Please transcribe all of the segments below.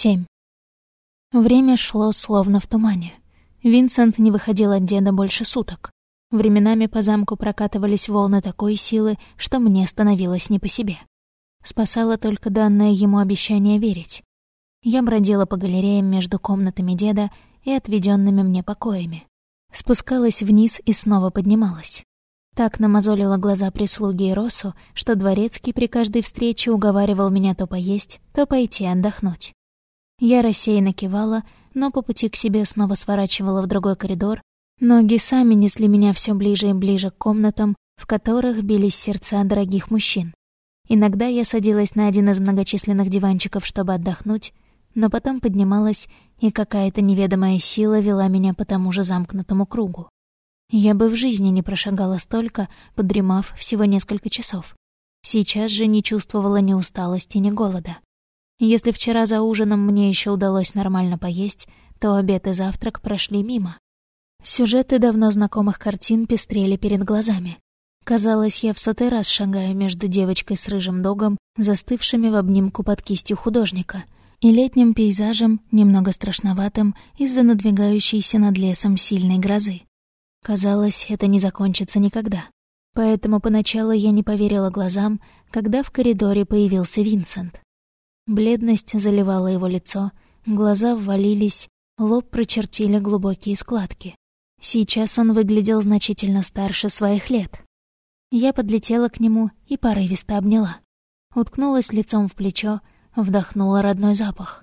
7. Время шло словно в тумане. Винсент не выходил от деда больше суток. Временами по замку прокатывались волны такой силы, что мне становилось не по себе. Спасало только данное ему обещание верить. Я бродила по галереям между комнатами деда и отведенными мне покоями. Спускалась вниз и снова поднималась. Так намазолила глаза прислуги и Росу, что дворецкий при каждой встрече уговаривал меня то поесть, то пойти отдохнуть. Я рассеянно кивала, но по пути к себе снова сворачивала в другой коридор. Ноги сами несли меня все ближе и ближе к комнатам, в которых бились сердца дорогих мужчин. Иногда я садилась на один из многочисленных диванчиков, чтобы отдохнуть, но потом поднималась, и какая-то неведомая сила вела меня по тому же замкнутому кругу. Я бы в жизни не прошагала столько, подремав всего несколько часов. Сейчас же не чувствовала ни усталости, ни голода. Если вчера за ужином мне еще удалось нормально поесть, то обед и завтрак прошли мимо. Сюжеты давно знакомых картин пестрели перед глазами. Казалось, я в сотый раз шагаю между девочкой с рыжим догом, застывшими в обнимку под кистью художника, и летним пейзажем, немного страшноватым из-за надвигающейся над лесом сильной грозы. Казалось, это не закончится никогда. Поэтому поначалу я не поверила глазам, когда в коридоре появился Винсент. Бледность заливала его лицо, глаза ввалились, лоб прочертили глубокие складки. Сейчас он выглядел значительно старше своих лет. Я подлетела к нему и порывисто обняла. Уткнулась лицом в плечо, вдохнула родной запах.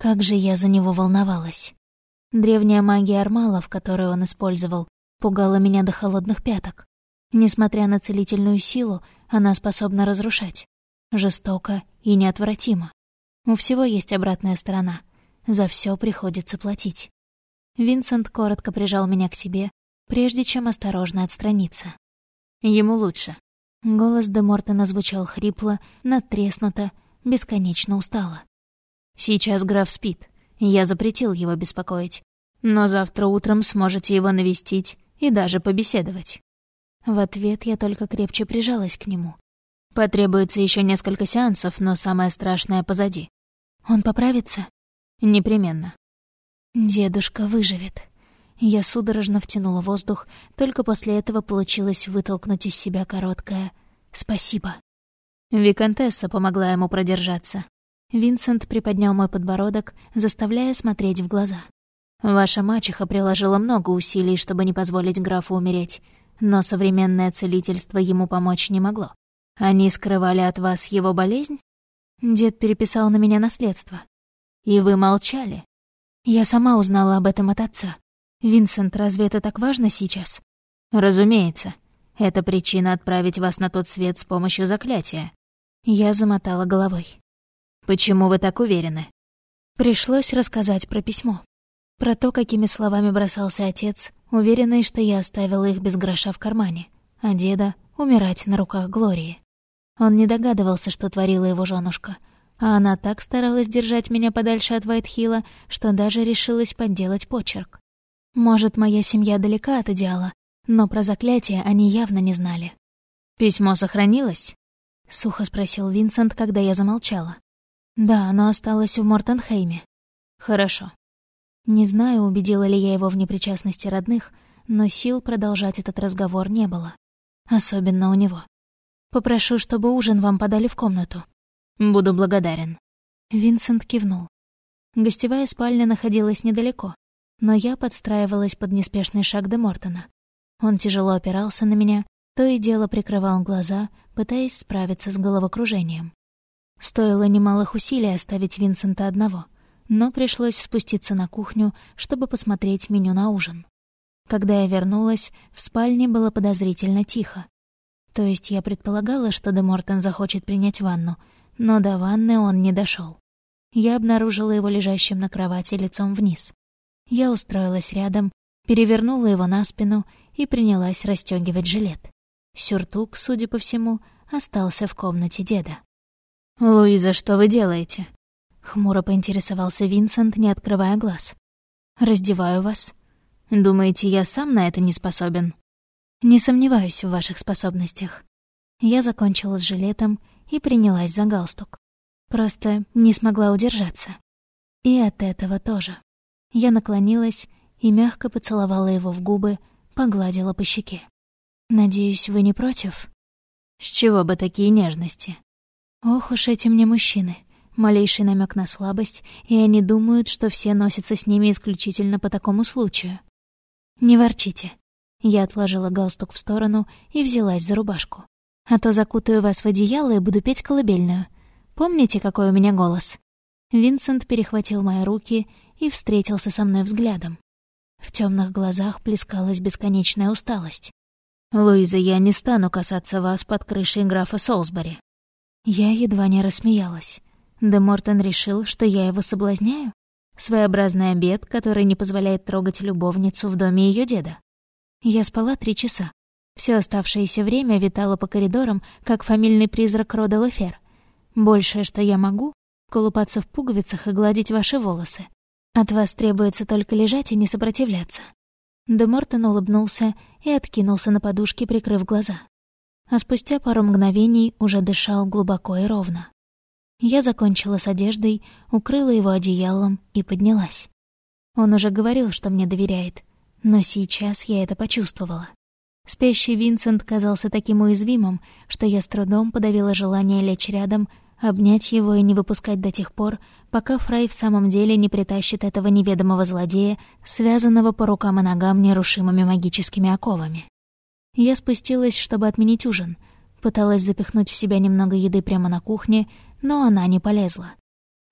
Как же я за него волновалась. Древняя магия Армалов, которую он использовал, пугала меня до холодных пяток. Несмотря на целительную силу, она способна разрушать. Жестоко и неотвратимо. У всего есть обратная сторона. За все приходится платить. Винсент коротко прижал меня к себе, прежде чем осторожно отстраниться. Ему лучше. Голос де Мортона звучал хрипло, надтреснуто, бесконечно устало. «Сейчас граф спит. Я запретил его беспокоить. Но завтра утром сможете его навестить и даже побеседовать». В ответ я только крепче прижалась к нему. Потребуется еще несколько сеансов, но самое страшное позади. Он поправится? Непременно. Дедушка выживет. Я судорожно втянула воздух, только после этого получилось вытолкнуть из себя короткое «спасибо». Викантесса помогла ему продержаться. Винсент приподнял мой подбородок, заставляя смотреть в глаза. «Ваша мачеха приложила много усилий, чтобы не позволить графу умереть, но современное целительство ему помочь не могло. Они скрывали от вас его болезнь?» Дед переписал на меня наследство. И вы молчали. Я сама узнала об этом от отца. Винсент, разве это так важно сейчас? Разумеется. Это причина отправить вас на тот свет с помощью заклятия. Я замотала головой. Почему вы так уверены? Пришлось рассказать про письмо. Про то, какими словами бросался отец, уверенный, что я оставила их без гроша в кармане, а деда — умирать на руках Глории. Он не догадывался, что творила его женушка, а она так старалась держать меня подальше от Вайтхилла, что даже решилась подделать почерк. Может, моя семья далека от идеала, но про заклятие они явно не знали. «Письмо сохранилось?» — сухо спросил Винсент, когда я замолчала. «Да, оно осталось в Мортенхейме». «Хорошо». Не знаю, убедила ли я его в непричастности родных, но сил продолжать этот разговор не было. Особенно у него. Попрошу, чтобы ужин вам подали в комнату. Буду благодарен». Винсент кивнул. Гостевая спальня находилась недалеко, но я подстраивалась под неспешный шаг де Мортона. Он тяжело опирался на меня, то и дело прикрывал глаза, пытаясь справиться с головокружением. Стоило немалых усилий оставить Винсента одного, но пришлось спуститься на кухню, чтобы посмотреть меню на ужин. Когда я вернулась, в спальне было подозрительно тихо. То есть я предполагала, что Де Мортон захочет принять ванну, но до ванны он не дошел. Я обнаружила его лежащим на кровати лицом вниз. Я устроилась рядом, перевернула его на спину и принялась расстегивать жилет. Сюртук, судя по всему, остался в комнате деда. «Луиза, что вы делаете?» Хмуро поинтересовался Винсент, не открывая глаз. «Раздеваю вас. Думаете, я сам на это не способен?» Не сомневаюсь в ваших способностях. Я закончила с жилетом и принялась за галстук. Просто не смогла удержаться. И от этого тоже. Я наклонилась и мягко поцеловала его в губы, погладила по щеке. «Надеюсь, вы не против?» «С чего бы такие нежности?» «Ох уж эти мне мужчины. Малейший намек на слабость, и они думают, что все носятся с ними исключительно по такому случаю. Не ворчите». Я отложила галстук в сторону и взялась за рубашку. «А то закутаю вас в одеяло и буду петь колыбельную. Помните, какой у меня голос?» Винсент перехватил мои руки и встретился со мной взглядом. В темных глазах плескалась бесконечная усталость. «Луиза, я не стану касаться вас под крышей графа Солсбери». Я едва не рассмеялась. Де Мортон решил, что я его соблазняю? Своеобразный обед, который не позволяет трогать любовницу в доме ее деда. Я спала три часа. Все оставшееся время витала по коридорам, как фамильный призрак рода Лефер. Большее, что я могу, колупаться в пуговицах и гладить ваши волосы. От вас требуется только лежать и не сопротивляться». Де Мортон улыбнулся и откинулся на подушке, прикрыв глаза. А спустя пару мгновений уже дышал глубоко и ровно. Я закончила с одеждой, укрыла его одеялом и поднялась. Он уже говорил, что мне доверяет, но сейчас я это почувствовала. Спящий Винсент казался таким уязвимым, что я с трудом подавила желание лечь рядом обнять его и не выпускать до тех пор, пока Фрай в самом деле не притащит этого неведомого злодея, связанного по рукам и ногам нерушимыми магическими оковами. Я спустилась, чтобы отменить ужин, пыталась запихнуть в себя немного еды прямо на кухне, но она не полезла.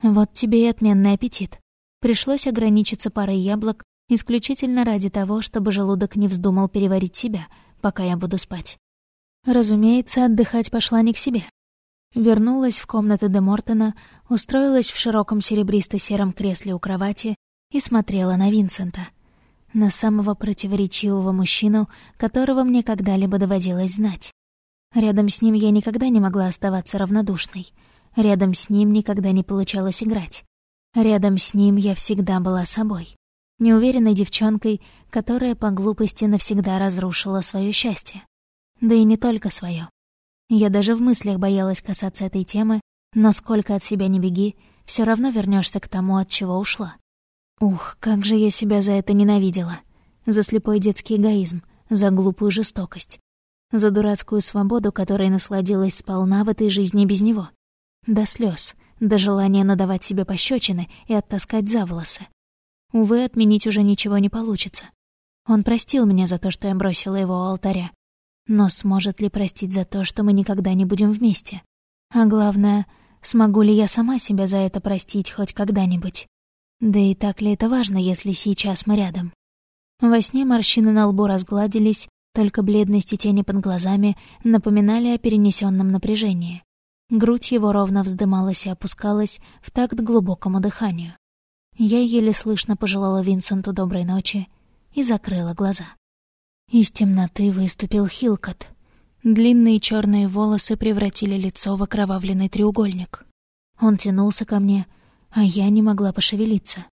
Вот тебе и отменный аппетит. Пришлось ограничиться парой яблок исключительно ради того, чтобы желудок не вздумал переварить себя, пока я буду спать. Разумеется, отдыхать пошла не к себе. Вернулась в комнату де Мортона, устроилась в широком серебристо-сером кресле у кровати и смотрела на Винсента. На самого противоречивого мужчину, которого мне когда-либо доводилось знать. Рядом с ним я никогда не могла оставаться равнодушной. Рядом с ним никогда не получалось играть. Рядом с ним я всегда была собой. Неуверенной девчонкой, которая по глупости навсегда разрушила свое счастье. Да и не только свое. Я даже в мыслях боялась касаться этой темы, но сколько от себя не беги, все равно вернешься к тому, от чего ушла. Ух, как же я себя за это ненавидела. За слепой детский эгоизм, за глупую жестокость, за дурацкую свободу, которой насладилась сполна в этой жизни без него. До слез, до желания надавать себе пощечины и оттаскать за волосы. Увы, отменить уже ничего не получится. Он простил меня за то, что я бросила его у алтаря, но сможет ли простить за то, что мы никогда не будем вместе? А главное, смогу ли я сама себя за это простить хоть когда-нибудь? Да и так ли это важно, если сейчас мы рядом? Во сне морщины на лбу разгладились, только бледность тени под глазами напоминали о перенесенном напряжении. Грудь его ровно вздымалась и опускалась в такт глубокому дыханию. Я еле слышно пожелала Винсенту доброй ночи и закрыла глаза. Из темноты выступил Хилкот. Длинные черные волосы превратили лицо в окровавленный треугольник. Он тянулся ко мне, а я не могла пошевелиться.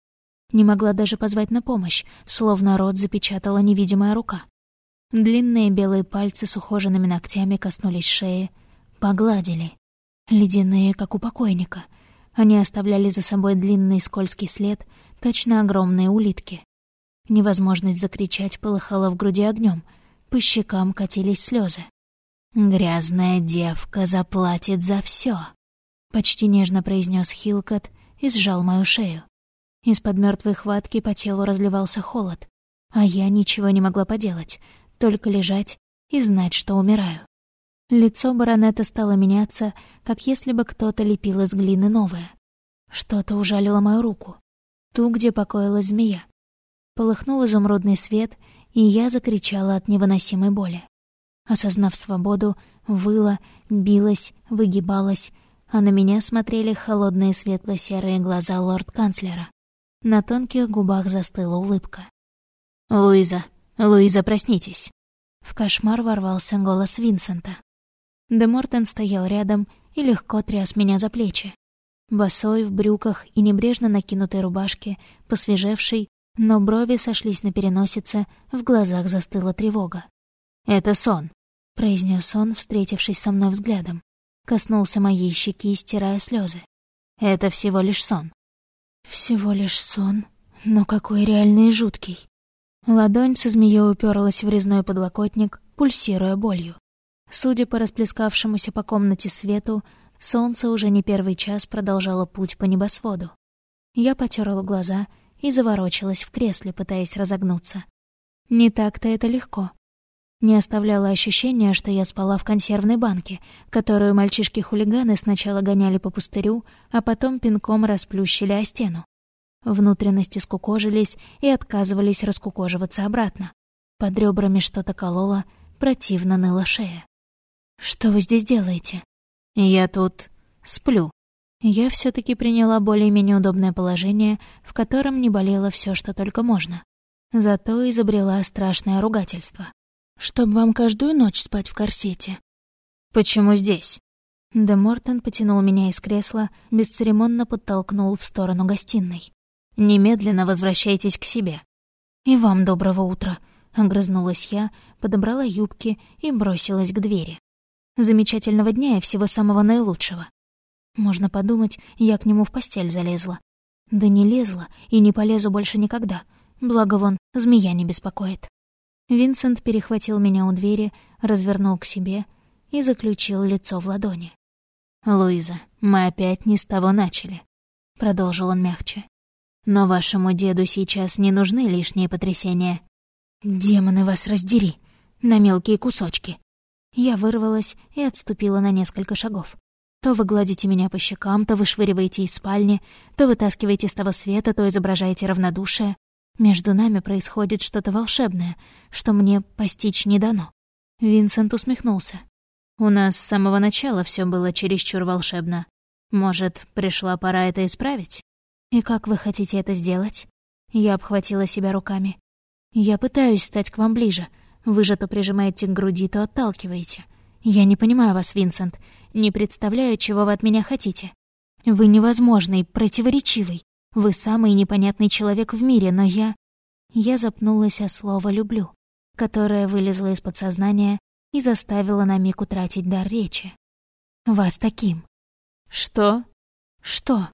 Не могла даже позвать на помощь, словно рот запечатала невидимая рука. Длинные белые пальцы с ухоженными ногтями коснулись шеи, погладили. Ледяные, как у покойника. Они оставляли за собой длинный скользкий след, точно огромные улитки. Невозможность закричать полыхала в груди огнем, по щекам катились слезы. «Грязная девка заплатит за все, почти нежно произнес Хилкот и сжал мою шею. Из-под мертвой хватки по телу разливался холод, а я ничего не могла поделать, только лежать и знать, что умираю. Лицо баронета стало меняться, как если бы кто-то лепил из глины новое. Что-то ужалило мою руку, ту, где покоилась змея. Полыхнул изумрудный свет, и я закричала от невыносимой боли. Осознав свободу, выла, билась, выгибалась, а на меня смотрели холодные светло-серые глаза лорд-канцлера. На тонких губах застыла улыбка. «Луиза, Луиза, проснитесь!» В кошмар ворвался голос Винсента. Де Мортен стоял рядом и легко тряс меня за плечи. Босой, в брюках и небрежно накинутой рубашке, посвежевший, но брови сошлись на переносице, в глазах застыла тревога. «Это сон», — произнес он, встретившись со мной взглядом. Коснулся моей щеки, стирая слезы. «Это всего лишь сон». Всего лишь сон, но какой реальный и жуткий. Ладонь со змеей уперлась в резной подлокотник, пульсируя болью. Судя по расплескавшемуся по комнате свету, солнце уже не первый час продолжало путь по небосводу. Я потерла глаза и заворочилась в кресле, пытаясь разогнуться. Не так-то это легко. Не оставляло ощущения, что я спала в консервной банке, которую мальчишки-хулиганы сначала гоняли по пустырю, а потом пинком расплющили о стену. Внутренности скукожились и отказывались раскукоживаться обратно. Под ребрами что-то кололо, противно ныла шея. «Что вы здесь делаете?» «Я тут сплю». Я все таки приняла более-менее удобное положение, в котором не болело все, что только можно. Зато изобрела страшное ругательство. Чтоб вам каждую ночь спать в корсете. Почему здесь? Де Мортон потянул меня из кресла, бесцеремонно подтолкнул в сторону гостиной. Немедленно возвращайтесь к себе. И вам доброго утра, огрызнулась я, подобрала юбки и бросилась к двери. Замечательного дня и всего самого наилучшего. Можно подумать, я к нему в постель залезла. Да не лезла и не полезу больше никогда. Благо вон, змея не беспокоит. Винсент перехватил меня у двери, развернул к себе и заключил лицо в ладони. «Луиза, мы опять не с того начали», — продолжил он мягче. «Но вашему деду сейчас не нужны лишние потрясения». «Демоны вас раздери! На мелкие кусочки!» Я вырвалась и отступила на несколько шагов. То вы гладите меня по щекам, то вышвыриваете из спальни, то вытаскиваете с того света, то изображаете равнодушие. Между нами происходит что-то волшебное, что мне постичь не дано. Винсент усмехнулся. У нас с самого начала все было чересчур волшебно. Может, пришла пора это исправить? И как вы хотите это сделать? Я обхватила себя руками. Я пытаюсь стать к вам ближе. Вы же то прижимаете к груди, то отталкиваете. Я не понимаю вас, Винсент. Не представляю, чего вы от меня хотите. Вы невозможный, противоречивый. Вы самый непонятный человек в мире, но я... Я запнулась о слово «люблю», которое вылезло из подсознания и заставило на миг утратить дар речи. Вас таким. Что? Что?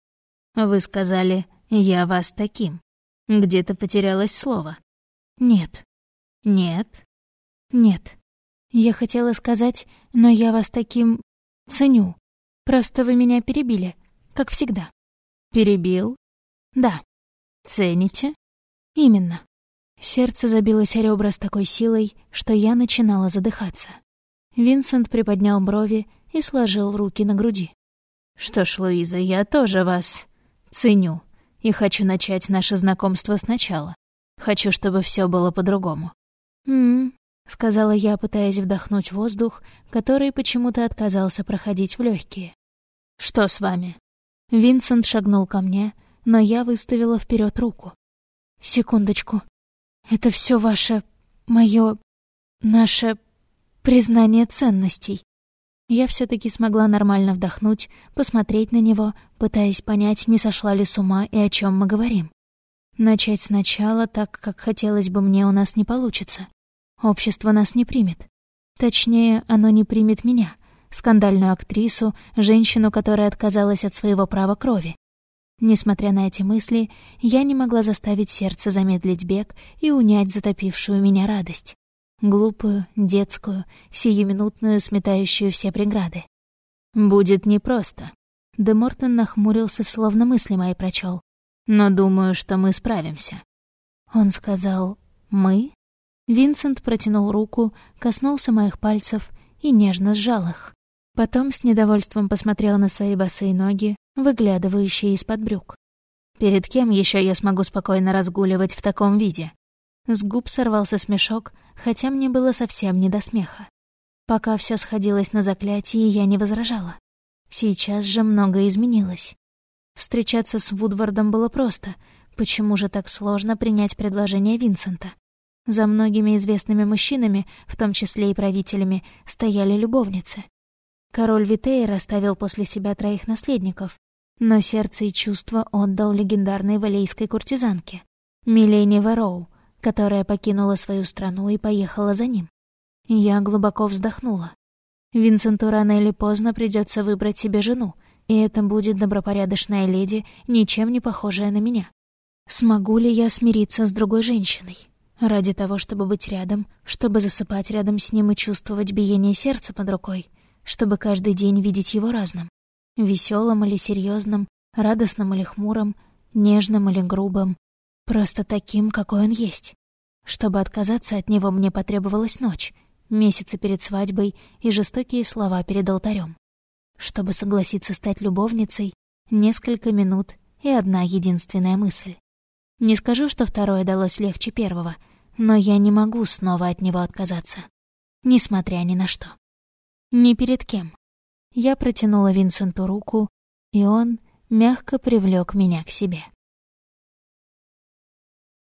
Вы сказали «я вас таким». Где-то потерялось слово. Нет. Нет? Нет. Я хотела сказать, но я вас таким ценю. Просто вы меня перебили, как всегда. Перебил? Да. Цените? Именно. Сердце забилось о ребра с такой силой, что я начинала задыхаться. Винсент приподнял брови и сложил руки на груди. «Что ж, Луиза, я тоже вас ценю и хочу начать наше знакомство сначала. Хочу, чтобы все было по-другому». «М-м», сказала я, пытаясь вдохнуть воздух, который почему-то отказался проходить в легкие. «Что с вами?» Винсент шагнул ко мне, но я выставила вперед руку. «Секундочку. Это все ваше... мое... наше... признание ценностей». Я все таки смогла нормально вдохнуть, посмотреть на него, пытаясь понять, не сошла ли с ума и о чем мы говорим. Начать сначала, так как хотелось бы мне, у нас не получится. Общество нас не примет. Точнее, оно не примет меня, скандальную актрису, женщину, которая отказалась от своего права крови. Несмотря на эти мысли, я не могла заставить сердце замедлить бег и унять затопившую меня радость. Глупую, детскую, сиюминутную, сметающую все преграды. «Будет непросто». Де Мортон нахмурился, словно мысли мои прочел. «Но думаю, что мы справимся». Он сказал «мы?» Винсент протянул руку, коснулся моих пальцев и нежно сжал их. Потом с недовольством посмотрел на свои босые ноги, выглядывающие из-под брюк. «Перед кем еще я смогу спокойно разгуливать в таком виде?» С губ сорвался смешок, хотя мне было совсем не до смеха. Пока все сходилось на заклятии, я не возражала. Сейчас же многое изменилось. Встречаться с Вудвардом было просто. Почему же так сложно принять предложение Винсента? За многими известными мужчинами, в том числе и правителями, стояли любовницы. Король Витейр оставил после себя троих наследников, но сердце и чувства отдал легендарной валейской куртизанке, Милене Вароу, которая покинула свою страну и поехала за ним. Я глубоко вздохнула. Винсенту рано или поздно придется выбрать себе жену, И это будет добропорядочная леди, ничем не похожая на меня. Смогу ли я смириться с другой женщиной? Ради того, чтобы быть рядом, чтобы засыпать рядом с ним и чувствовать биение сердца под рукой, чтобы каждый день видеть его разным, веселым или серьезным, радостным или хмурым, нежным или грубым, просто таким, какой он есть. Чтобы отказаться от него, мне потребовалась ночь, месяцы перед свадьбой и жестокие слова перед алтарем. Чтобы согласиться стать любовницей, несколько минут и одна единственная мысль. Не скажу, что второе далось легче первого, но я не могу снова от него отказаться. Несмотря ни на что. Ни перед кем. Я протянула Винсенту руку, и он мягко привлек меня к себе.